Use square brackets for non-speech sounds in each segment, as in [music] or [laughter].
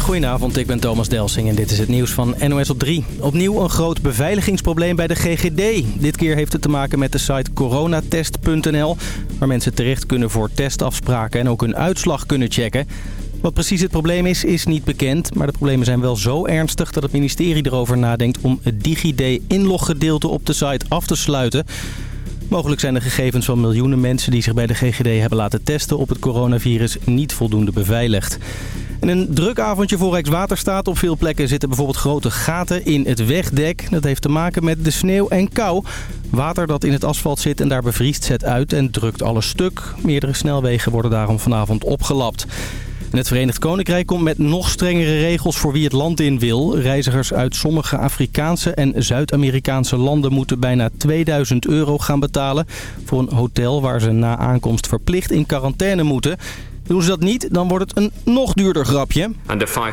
Goedenavond, ik ben Thomas Delsing en dit is het nieuws van NOS op 3. Opnieuw een groot beveiligingsprobleem bij de GGD. Dit keer heeft het te maken met de site coronatest.nl... waar mensen terecht kunnen voor testafspraken en ook hun uitslag kunnen checken. Wat precies het probleem is, is niet bekend. Maar de problemen zijn wel zo ernstig dat het ministerie erover nadenkt... om het DigiD-inloggedeelte op de site af te sluiten... Mogelijk zijn de gegevens van miljoenen mensen die zich bij de GGD hebben laten testen op het coronavirus niet voldoende beveiligd. En een druk avondje voor Rijkswaterstaat. Op veel plekken zitten bijvoorbeeld grote gaten in het wegdek. Dat heeft te maken met de sneeuw en kou. Water dat in het asfalt zit en daar bevriest zet uit en drukt alles stuk. Meerdere snelwegen worden daarom vanavond opgelapt. Het Verenigd Koninkrijk komt met nog strengere regels voor wie het land in wil. Reizigers uit sommige Afrikaanse en Zuid-Amerikaanse landen moeten bijna 2000 euro gaan betalen... voor een hotel waar ze na aankomst verplicht in quarantaine moeten... Doen ze dat niet, dan wordt het een nog duurder grapje. And a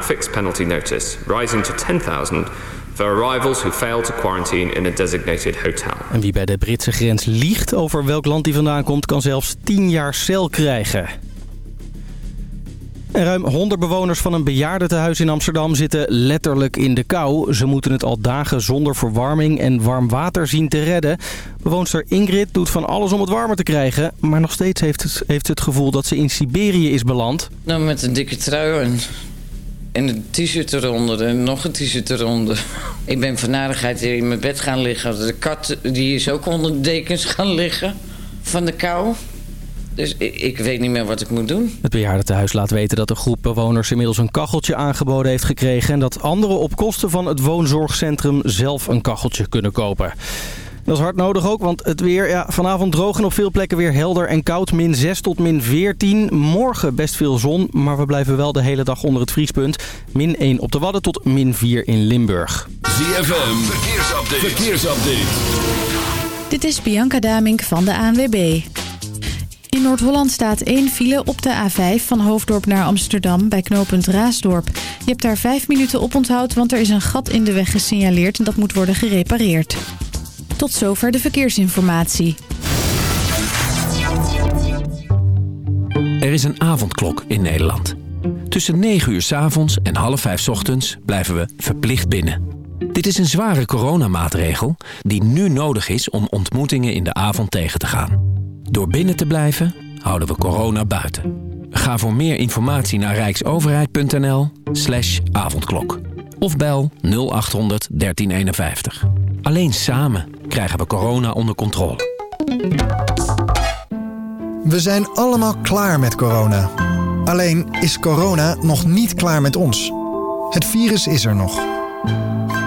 £5,000 fixed penalty notice, rising to 10,000 for arrivals who fail to quarantine in a designated hotel. En wie bij de Britse grens liegt over welk land hij vandaan komt... kan zelfs 10 jaar cel krijgen. Ruim 100 bewoners van een bejaardentehuis in Amsterdam zitten letterlijk in de kou. Ze moeten het al dagen zonder verwarming en warm water zien te redden. Bewoonster Ingrid doet van alles om het warmer te krijgen. Maar nog steeds heeft, het, heeft het gevoel dat ze in Siberië is beland. Nou, met een dikke trui en, en een t-shirt eronder en nog een t-shirt eronder. [laughs] Ik ben van narigheid in mijn bed gaan liggen. De kat die is ook onder de dekens gaan liggen van de kou. Dus ik, ik weet niet meer wat ik moet doen. Het bejaardentehuis laat weten dat de groep bewoners inmiddels een kacheltje aangeboden heeft gekregen... en dat anderen op kosten van het woonzorgcentrum zelf een kacheltje kunnen kopen. Dat is hard nodig ook, want het weer ja, vanavond droog en op veel plekken weer helder en koud. Min 6 tot min 14. Morgen best veel zon, maar we blijven wel de hele dag onder het vriespunt. Min 1 op de Wadden tot min 4 in Limburg. ZFM, verkeersupdate. verkeersupdate. Dit is Bianca Damink van de ANWB. In Noord-Holland staat één file op de A5 van Hoofddorp naar Amsterdam bij knooppunt Raasdorp. Je hebt daar vijf minuten op onthoud, want er is een gat in de weg gesignaleerd en dat moet worden gerepareerd. Tot zover de verkeersinformatie. Er is een avondklok in Nederland. Tussen 9 uur s avonds en half 5 s ochtends blijven we verplicht binnen. Dit is een zware coronamaatregel die nu nodig is om ontmoetingen in de avond tegen te gaan. Door binnen te blijven houden we corona buiten. Ga voor meer informatie naar rijksoverheid.nl slash avondklok. Of bel 0800 1351. Alleen samen krijgen we corona onder controle. We zijn allemaal klaar met corona. Alleen is corona nog niet klaar met ons. Het virus is er nog.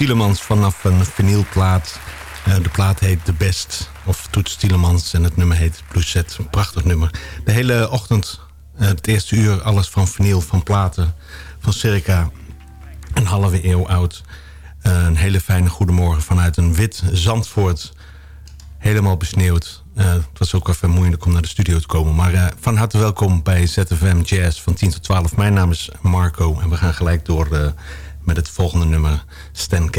Tielemans vanaf een vinylplaat. Uh, de plaat heet The Best, of Toets Tielemans en het nummer heet Blue Set. Een prachtig nummer. De hele ochtend, uh, het eerste uur, alles van vinyl, van platen... van circa een halve eeuw oud. Uh, een hele fijne goedemorgen vanuit een wit Zandvoort. Helemaal besneeuwd. het was ook even moeilijk om naar de studio te komen. Maar van harte welkom bij ZFM Jazz van 10 tot 12. Mijn naam is Marco en we gaan gelijk door met het volgende nummer Stan.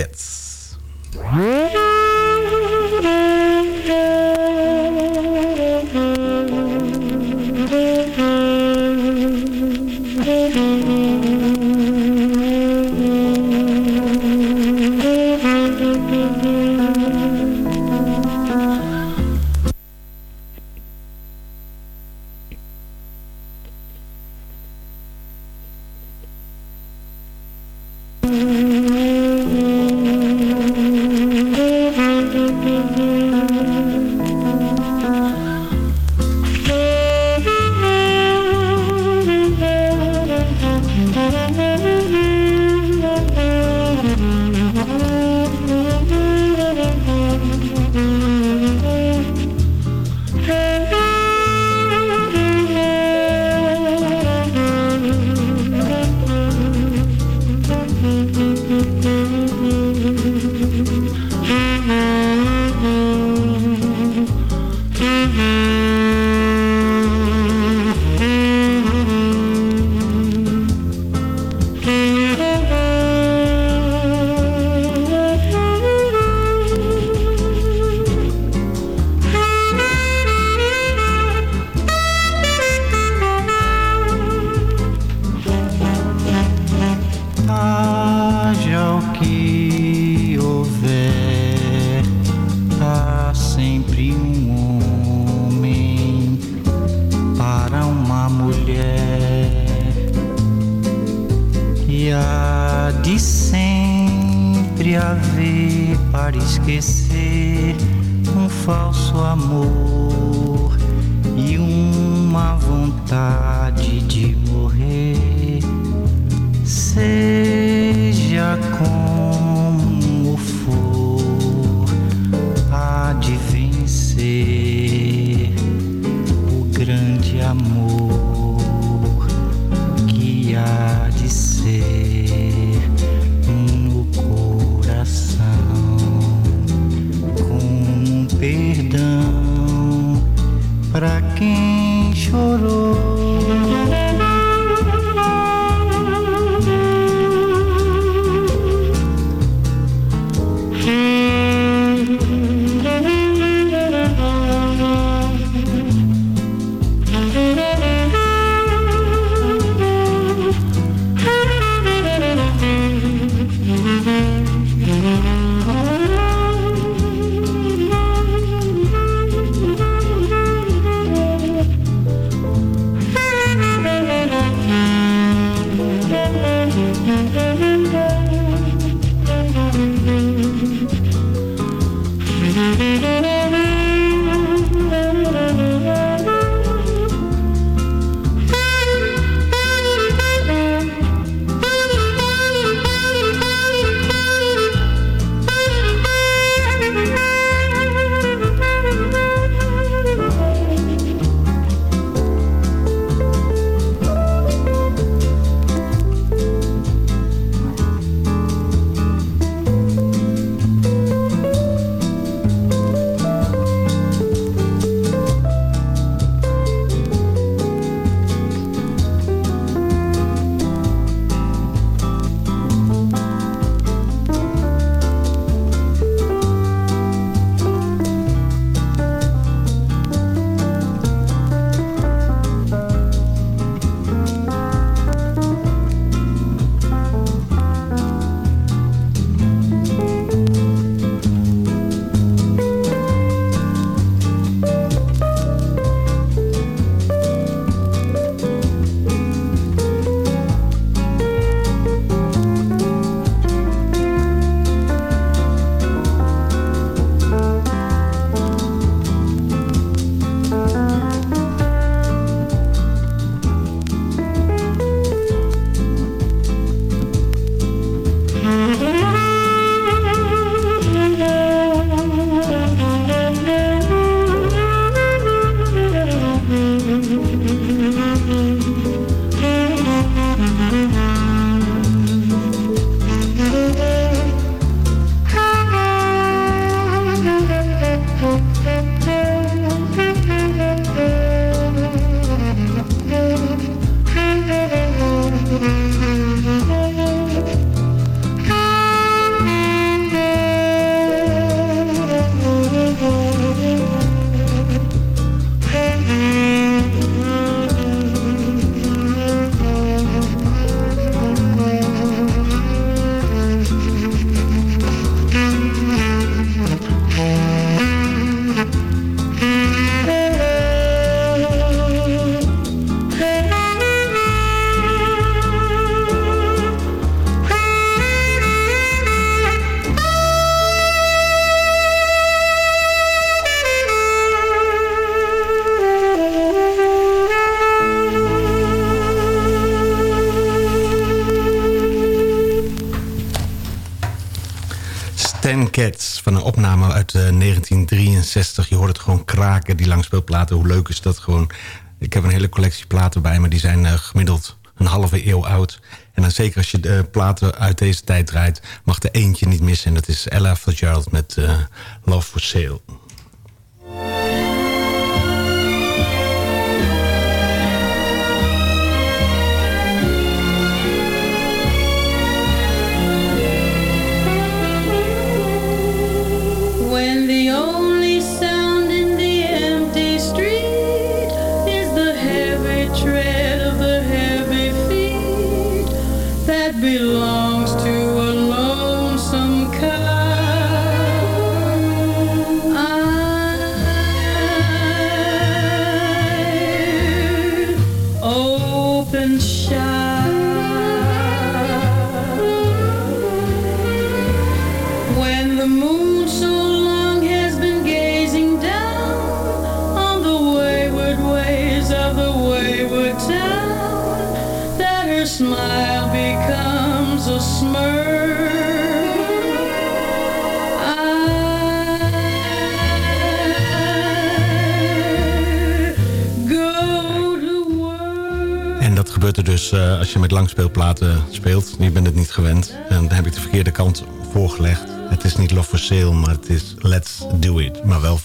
Hoe leuk is dat gewoon? Ik heb een hele collectie platen bij me. Die zijn uh, gemiddeld een halve eeuw oud. En dan zeker als je de platen uit deze tijd draait... mag er eentje niet missen. En dat is Ella Fitzgerald met uh, Love for Sale. mobil gewend. En dan heb ik de verkeerde kant voorgelegd. Het is niet Love for Sale, maar het is Let's Do It. Maar wel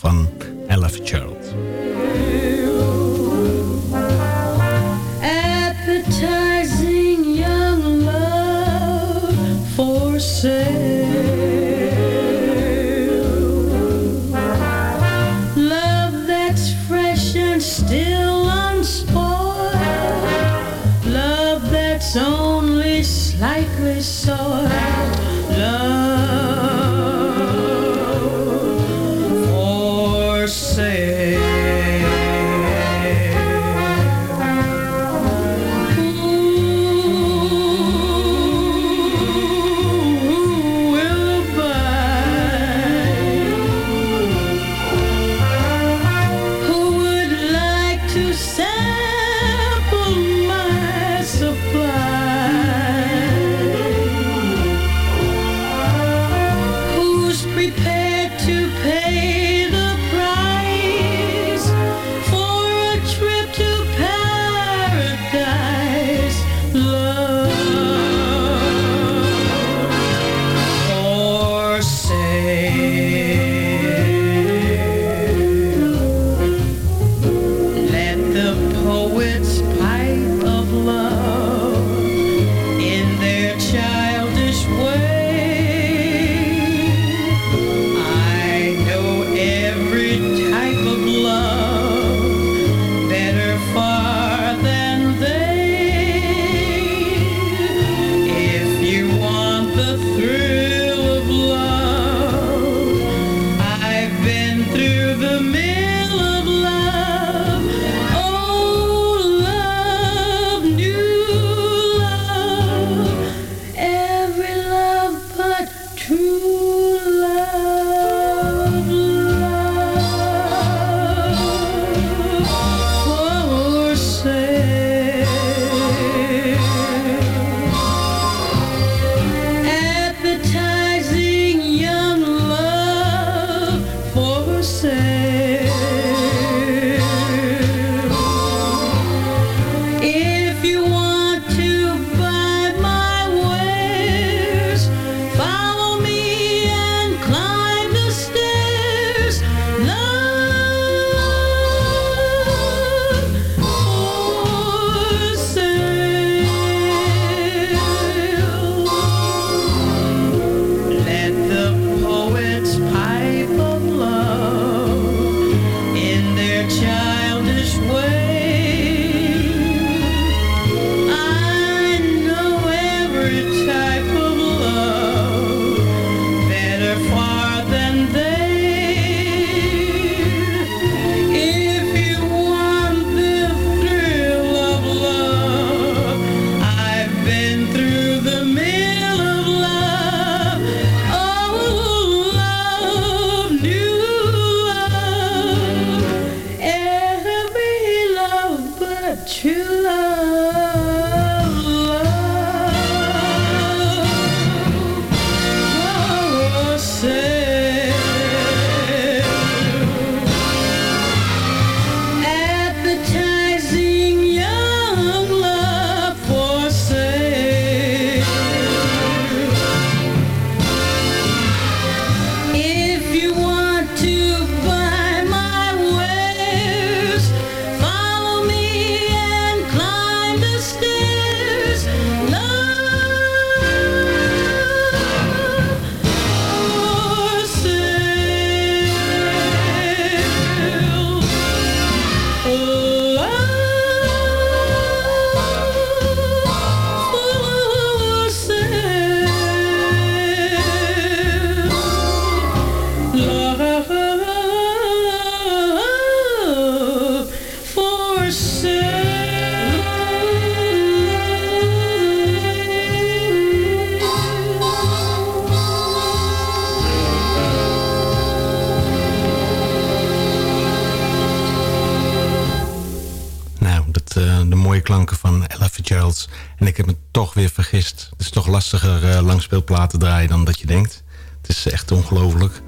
weer vergist. Het is toch lastiger uh, langspeelplaten draaien dan dat je denkt. Het is echt ongelooflijk.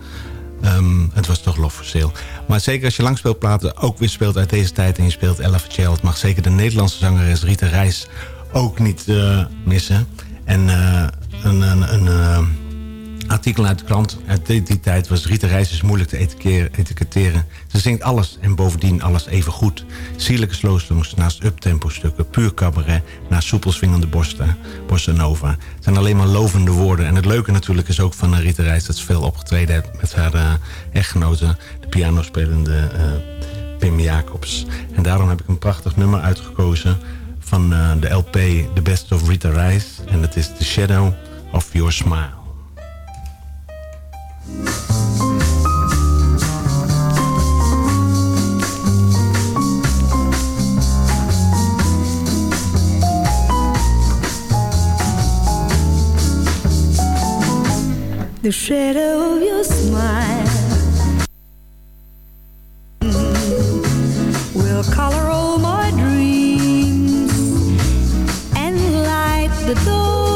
Ehm, het was toch Love for Sale. Maar zeker als je langspeelplaten ook weer speelt uit deze tijd... en je speelt Ella Fitzgerald... mag zeker de Nederlandse zangeres Rita Reis ook niet uh, missen. En uh, een... een, een artikel uit de krant. Uit die, die tijd was Rita Reis is moeilijk te etiketteren. Ze zingt alles en bovendien alles even goed. Sierlijke slowsongs naast uptempo stukken. Puur cabaret naast soepel swingende borsten. Bossa nova. Het zijn alleen maar lovende woorden. En het leuke natuurlijk is ook van Rita Reis... dat ze veel opgetreden heeft met haar uh, echtgenote... de pianospelende uh, Pim Jacobs. En daarom heb ik een prachtig nummer uitgekozen... van de LP The Best of Rita Reis. En dat is The Shadow of Your Smile. The shadow of your smile mm, will color all my dreams and light the door.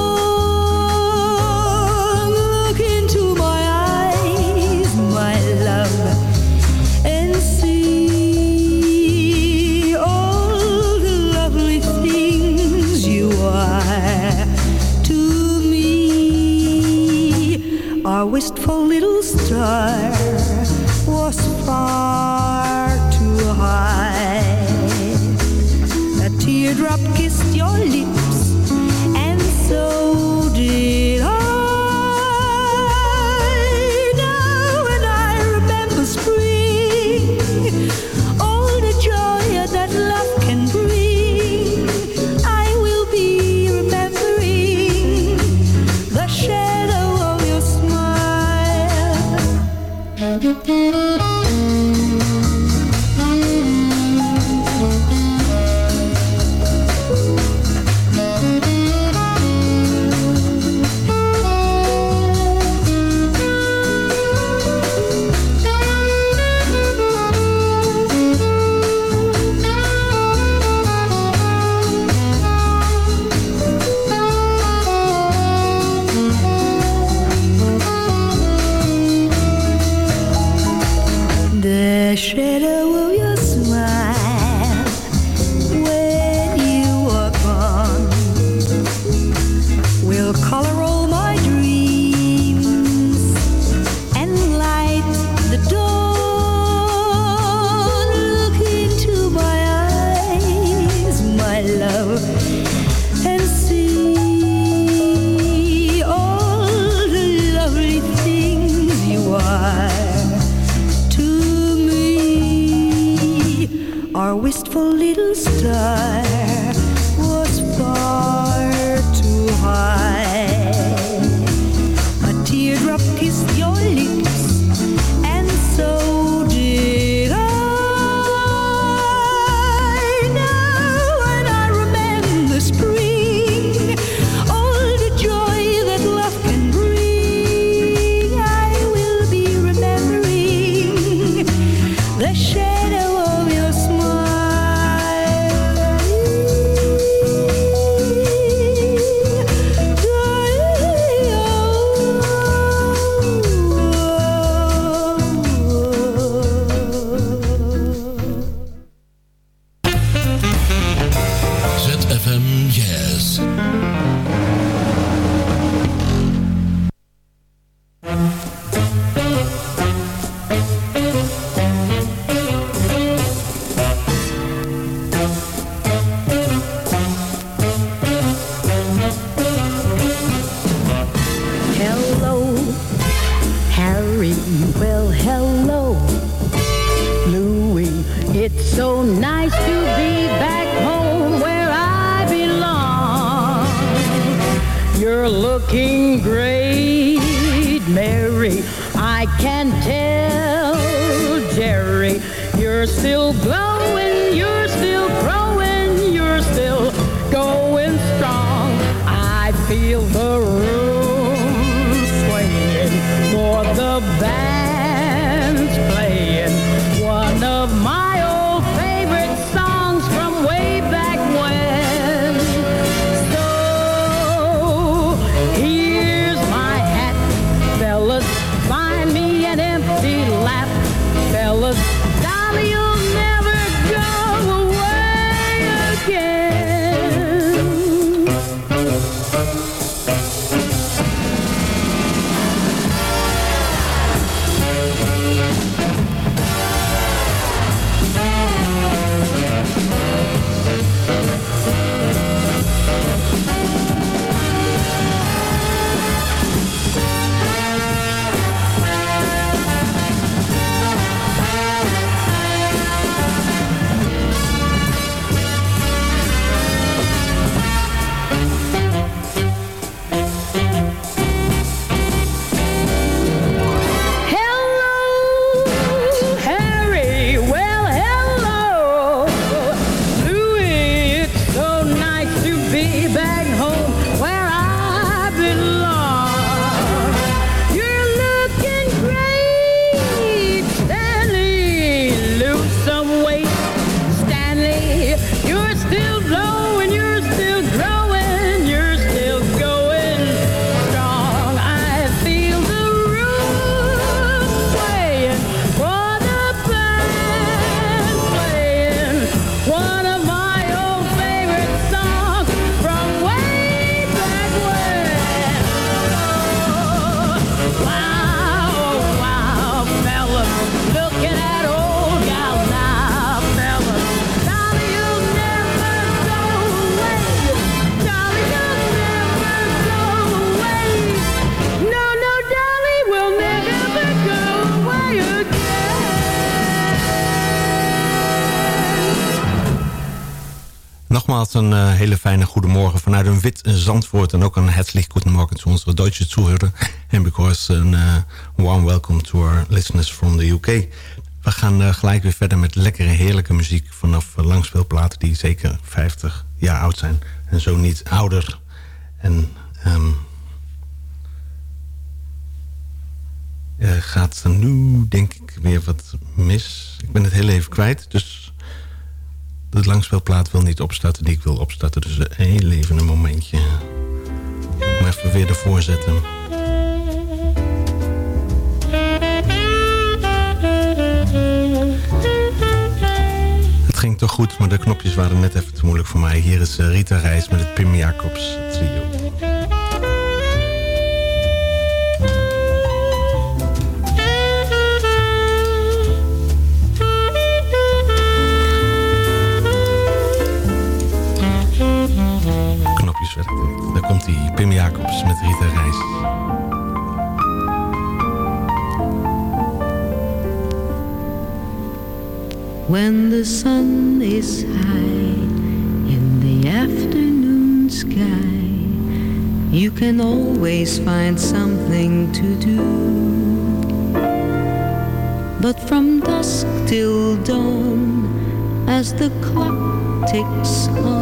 Wistful little star was far een eh, hele fijne goedemorgen vanuit een wit Zandvoort. En ook een herzlich guten Morgen onze Duitse Zuhörer. En because een eh, warm welcome to our listeners from the UK. We gaan eh, gelijk weer verder met lekkere heerlijke muziek... vanaf langspeelplaten die zeker 50 jaar oud zijn. En zo niet ouder. En ehm er gaat nu denk ik weer wat mis. Ik ben het heel even kwijt, dus de langspeelplaat wil niet opstarten die ik wil opstarten. Dus heel even een momentje. Maar even weer ervoor zetten. Het ging toch goed, maar de knopjes waren net even te moeilijk voor mij. Hier is eh, Rita Reis met het Pim Jacobs trio. Daar komt hij, Pim Jacobs met Rita Reis. When the sun is high in the afternoon sky, you can always find something to do. But from dusk till dawn, as the clock ticks on,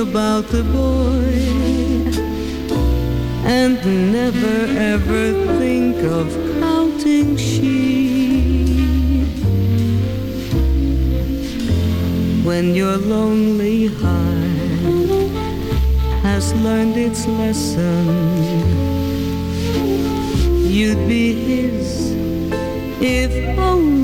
about the boy and never ever think of counting sheep. When your lonely heart has learned its lesson, you'd be his if only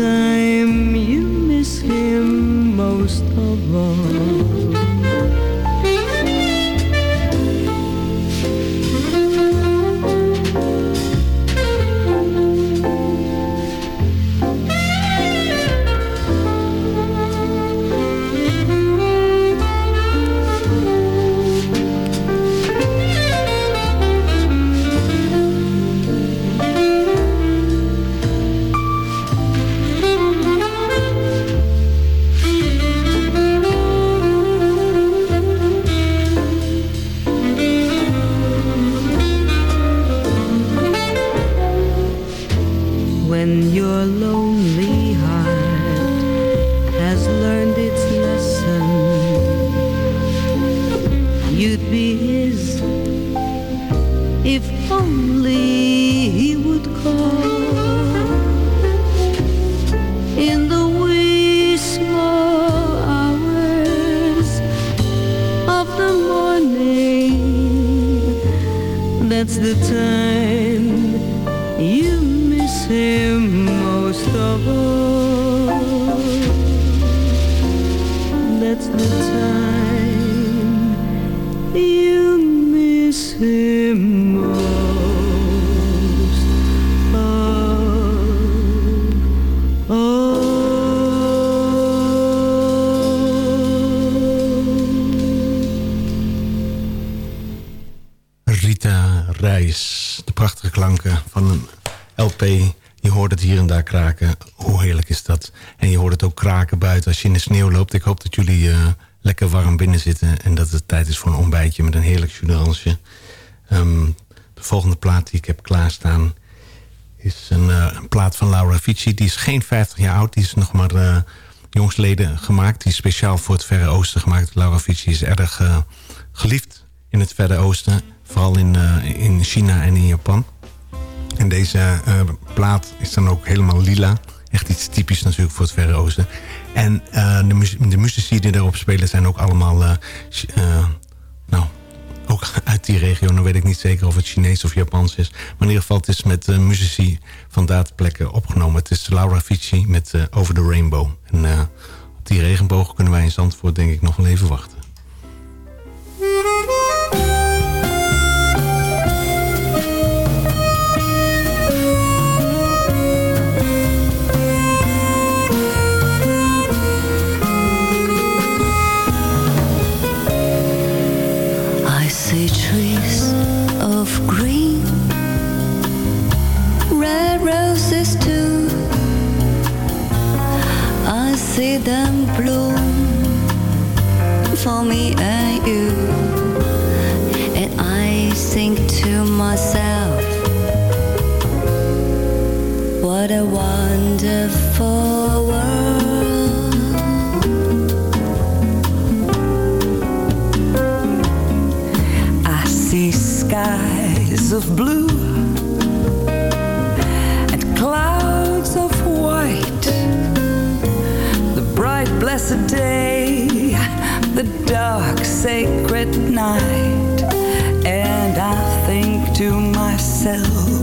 time you miss him most of all. Rita Reis. De prachtige klanken van een LP. Je hoort het hier en daar kraken. Hoe heerlijk is dat? En je hoort het ook kraken buiten als je in de sneeuw loopt. Ik hoop dat jullie eh, lekker warm binnen zitten. En dat het tijd is voor een ontbijtje met een heerlijk judansje. Ehm de volgende plaat die ik heb klaarstaan... is een, eh, plaat van Laura Fici. Die is geen 50 jaar oud. Die is nog maar eh jongsleden gemaakt. Die is speciaal voor het Verre Oosten gemaakt. Laura Fici is erg geliefd in het Verre Oosten. Vooral in, eh, in China en in Japan. En deze eh, plaat is dan ook helemaal lila. Echt iets typisch natuurlijk voor het Verre Oosten. En eh, de, de muzici die erop spelen zijn ook allemaal... nou, ook [laughs] uit die regio. Dan weet ik niet zeker of het Chinees of Japans is. Maar in ieder geval, het is met eh, muzici van dataplekken opgenomen. Het is Laura Fici met Over the Rainbow. En op die regenboog kunnen wij in Zandvoort denk ik nog wel even wachten. See them bloom for me and you. And I think to myself, what a wonderful world. I see skies of blue blessed day, the dark, sacred night. And I think to myself,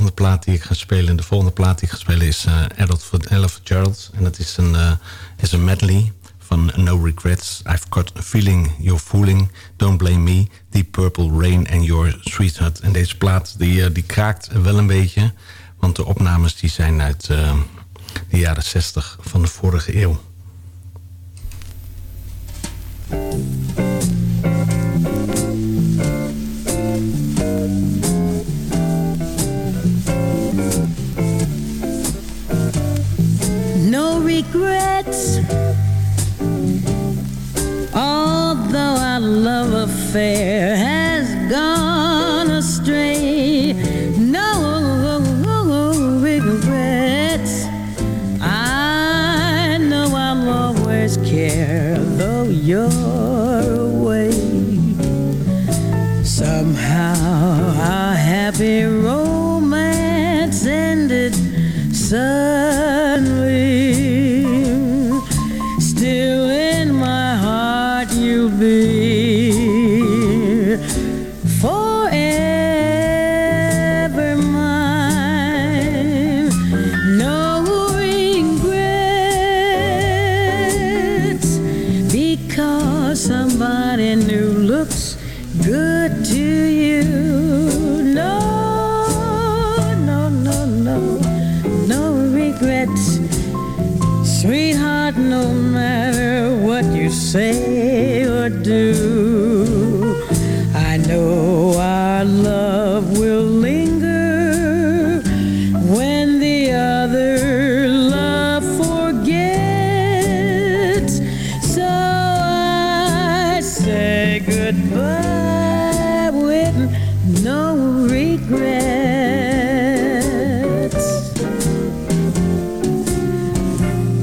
volgende plaat die ik ga spelen, de volgende plaat die ik ga spelen is uh, Adult for Ella Fitzgerald. En dat is een, uh, is een medley van No Regrets. I've got a feeling you're fooling. Don't blame me. Deep Purple Rain and Your Sweetheart. En deze plaat die, uh, die kraakt wel een beetje. Want de opnames die zijn uit de jaren 60 van de vorige eeuw. Regrets. Although our love affair has gone astray, no regrets. I know I'll always care, though you're away. Somehow our happy romance ended suddenly. Say goodbye with no regrets.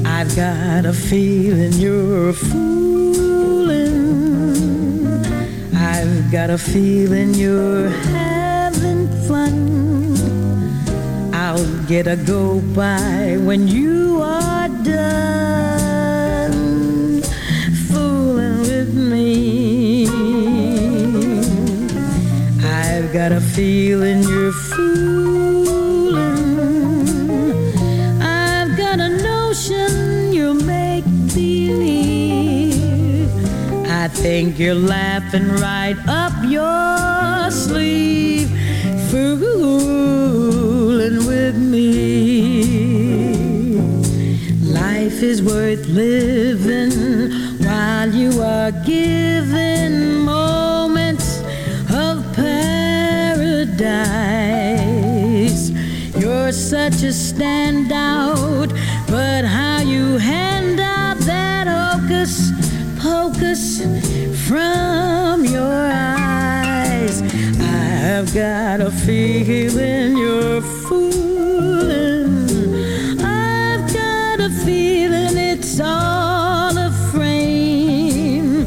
I've got a feeling you're fooling. I've got a feeling you're having fun. I'll get a go by when you are got a feeling you're fooling. I've got a notion you'll make believe. I think you're laughing right up your sleeve, fooling with me. Life is worth living while you are given You're such a standout, but how you hand out that hocus pocus from your eyes. I've got a feeling you're fooling. I've got a feeling it's all a frame.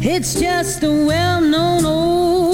It's just a well known old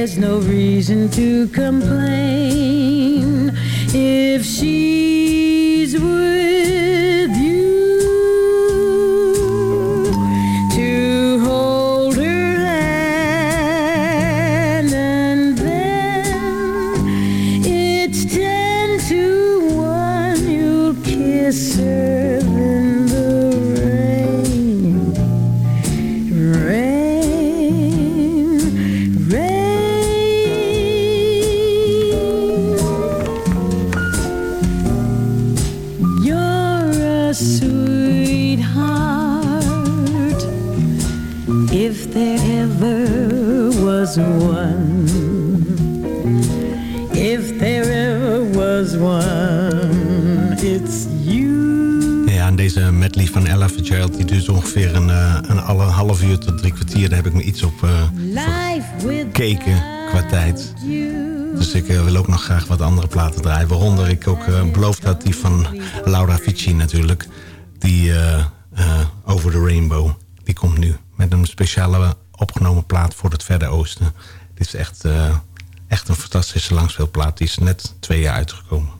there's no reason to complain. If she ongeveer een, eh, een alle half uur tot drie kwartier... daar heb ik me iets op eh, gekeken qua tijd. Dus ik eh, wil ook nog graag wat andere platen draaien. Waaronder ik ook beloofd had die van Laura Fici natuurlijk. Die Over the Rainbow, die komt nu. Met een speciale opgenomen plaat voor het Verre Oosten. Dit is echt, echt een fantastische langspeelplaat. Die is net twee jaar uitgekomen.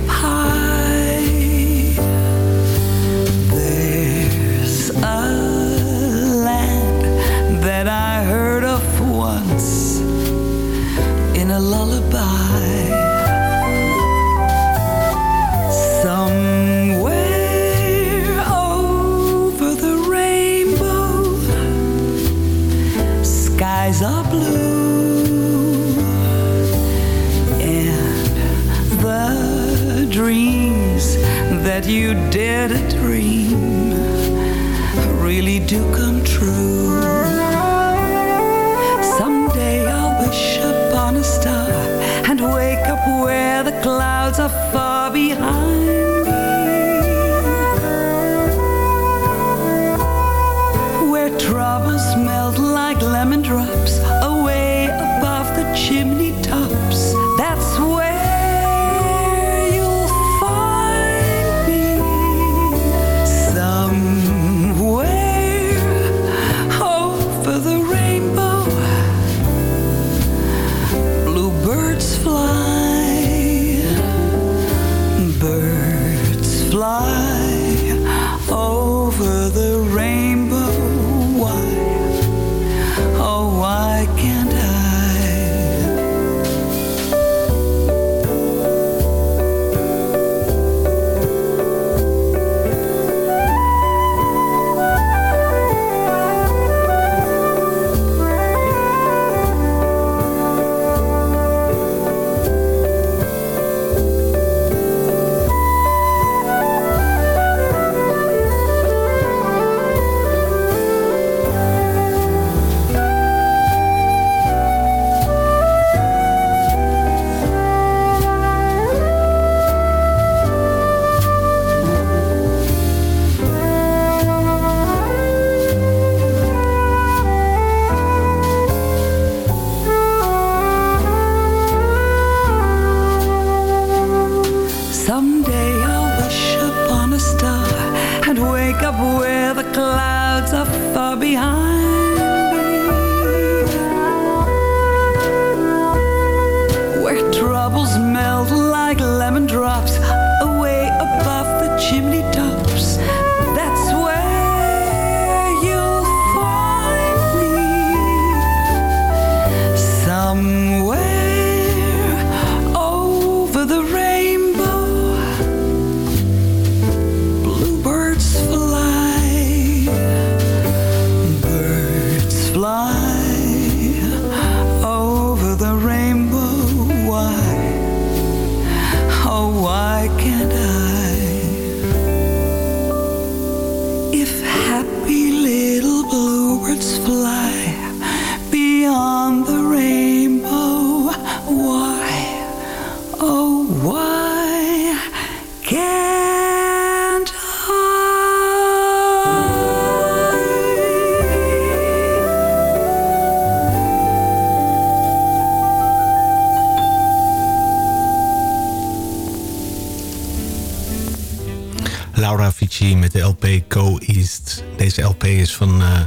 Go East. Deze LP is van eh,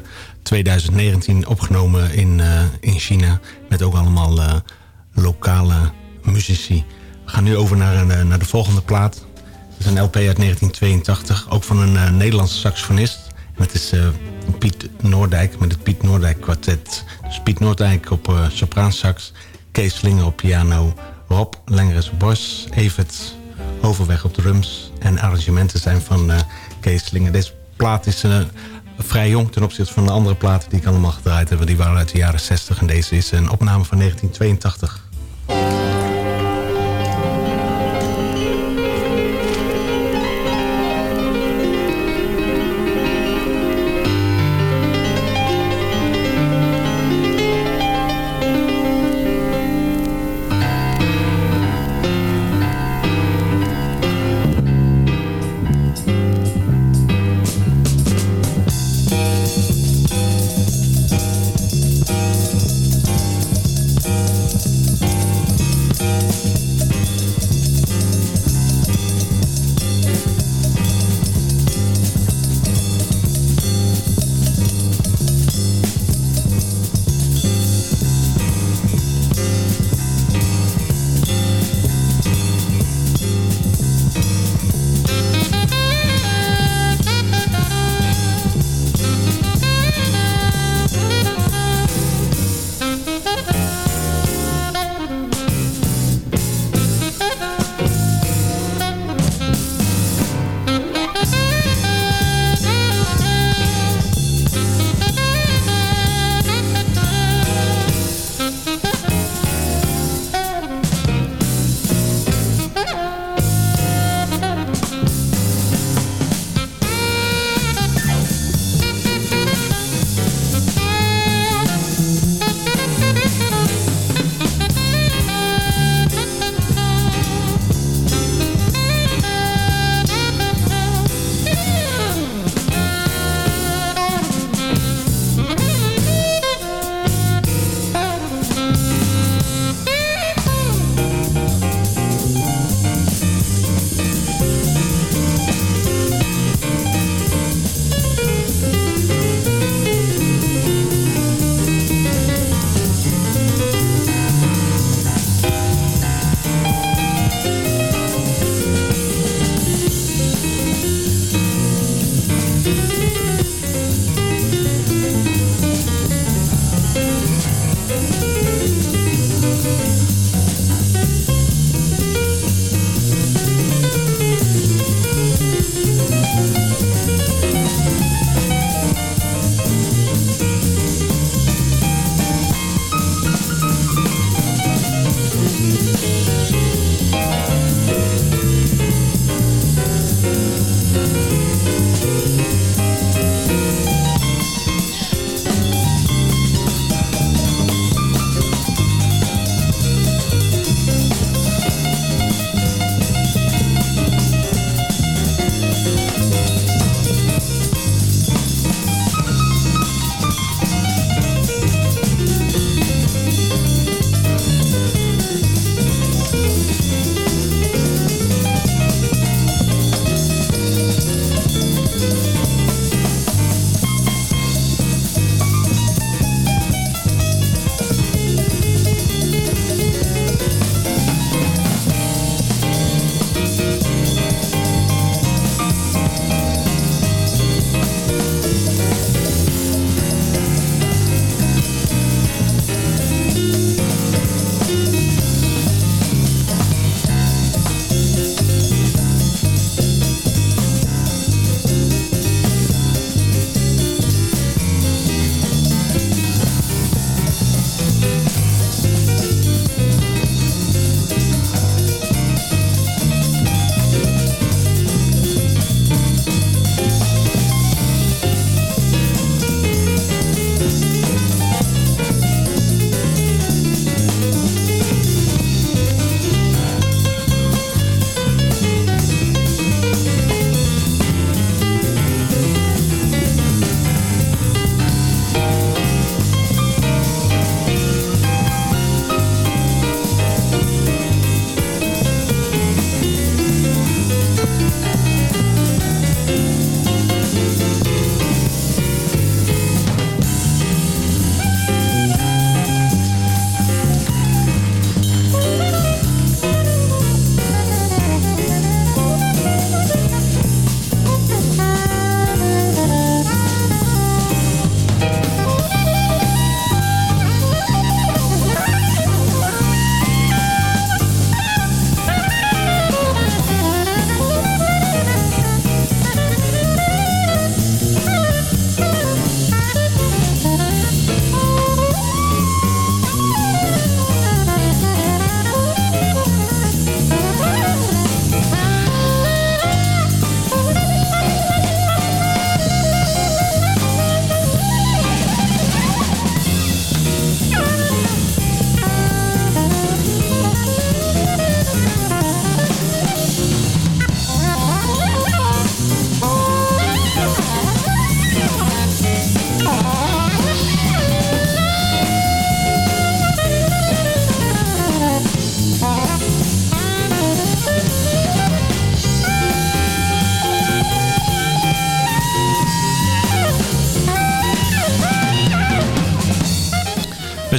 2019 opgenomen in, eh, in China. Met ook allemaal eh, lokale muzici. We gaan nu over naar, eh, naar de volgende plaat. Het is een LP uit 1982. Ook van een eh, Nederlandse saxofonist. Het is eh, Piet Noordijk met het Piet Noordijk kwartet. Dus Piet Noordijk op sopraansax. Kees Slinger op piano. Rob Lengres op bas. Evert Overweg op drums. En arrangementen zijn van Deze plaat is eh, vrij jong ten opzichte van de andere platen die ik allemaal gedraaid heb. Die waren uit de jaren 60 en deze is een opname van 1982.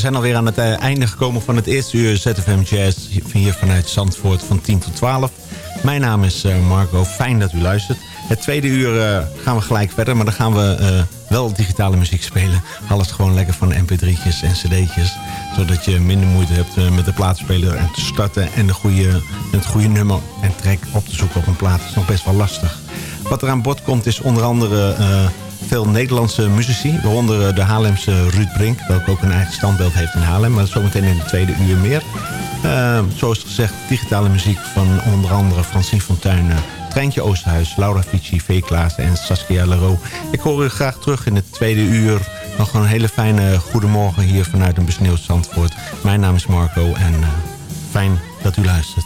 Zijn alweer aan het eh, einde gekomen van het eerste uur ZFM Jazz. Hier vanuit Zandvoort van 10 tot 12. Mijn naam is eh, Marco. Fijn dat u luistert. Het tweede uur eh, gaan we gelijk verder. Maar dan gaan we wel digitale muziek spelen. Alles gewoon lekker van mp3'tjes en cd'tjes. Zodat je minder moeite hebt met de plaatspeler en te starten. En de goede, het goede nummer en track op te zoeken op een plaat. is nog best wel lastig. Wat er aan bod komt is onder andere... veel Nederlandse muzici, waaronder eh, de Haarlemse Ruud Brink... welke ook een eigen standbeeld heeft in Haarlem, maar zometeen in de tweede uur meer. Uh, zoals gezegd, digitale muziek van onder andere Francine Fontuin... Uh, Treintje Oosterhuis, Laura Fici, V. En Saskia Leroux. Ik hoor u graag terug in het tweede uur. Nog een hele fijne goedemorgen hier vanuit een besneeuwd Zandvoort. Mijn naam is Marco en uh, fijn dat u luistert.